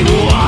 I.